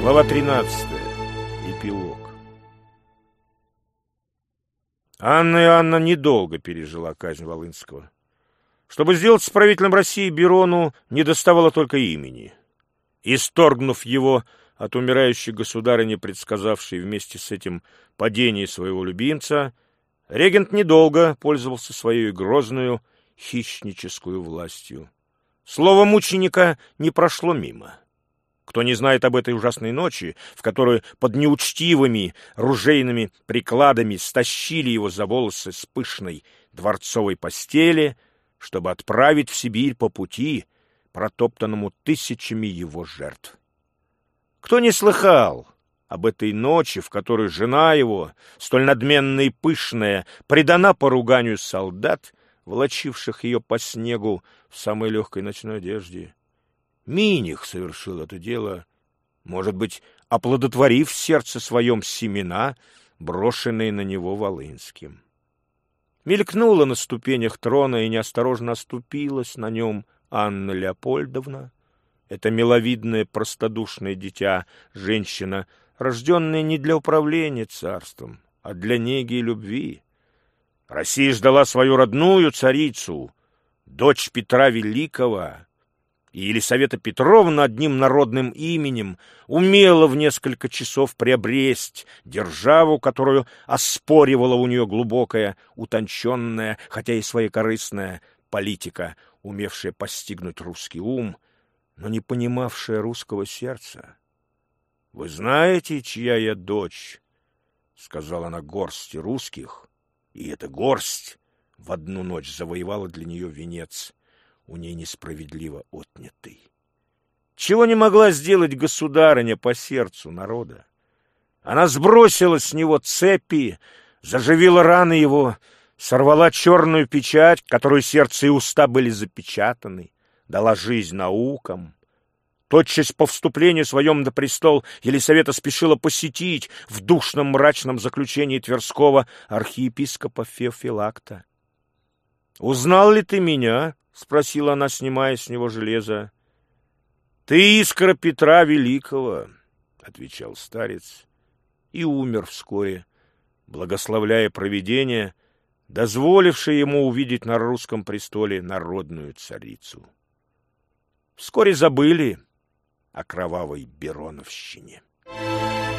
Глава 13. Эпилог. Анна Анна недолго пережила казнь Волынского. Чтобы сделать с правителем России Берону, не доставало только имени. Исторгнув его от умирающей государыни, предсказавшей вместе с этим падение своего любимца, регент недолго пользовался своей грозную хищническую властью. Слово мученика не прошло мимо. Кто не знает об этой ужасной ночи, в которую под неучтивыми ружейными прикладами стащили его за волосы с пышной дворцовой постели, чтобы отправить в Сибирь по пути, протоптанному тысячами его жертв. Кто не слыхал об этой ночи, в которой жена его, столь надменная и пышная, предана поруганию солдат, волочивших ее по снегу в самой легкой ночной одежде, Миних совершил это дело, может быть, оплодотворив в сердце своем семена, брошенные на него Волынским. Мелькнула на ступенях трона и неосторожно оступилась на нем Анна Леопольдовна, это миловидное простодушное дитя, женщина, рожденная не для управления царством, а для неги и любви. Россия ждала свою родную царицу, дочь Петра Великого, и Елисавета Петровна одним народным именем умела в несколько часов приобресть державу, которую оспоривала у нее глубокая, утонченная, хотя и своекорыстная политика, умевшая постигнуть русский ум, но не понимавшая русского сердца. — Вы знаете, чья я дочь? — сказала она горсти русских, и эта горсть в одну ночь завоевала для нее венец — у ней несправедливо отнятый. Чего не могла сделать государыня по сердцу народа? Она сбросила с него цепи, заживила раны его, сорвала черную печать, которую сердце и уста были запечатаны, дала жизнь наукам. Тотчас по вступлению своем на престол Елисавета спешила посетить в душном мрачном заключении Тверского архиепископа Феофилакта. «Узнал ли ты меня?» — спросила она, снимая с него железо. — Ты искра Петра Великого, — отвечал старец, и умер вскоре, благословляя провидение, дозволившее ему увидеть на русском престоле народную царицу. Вскоре забыли о кровавой Бероновщине. Thank you.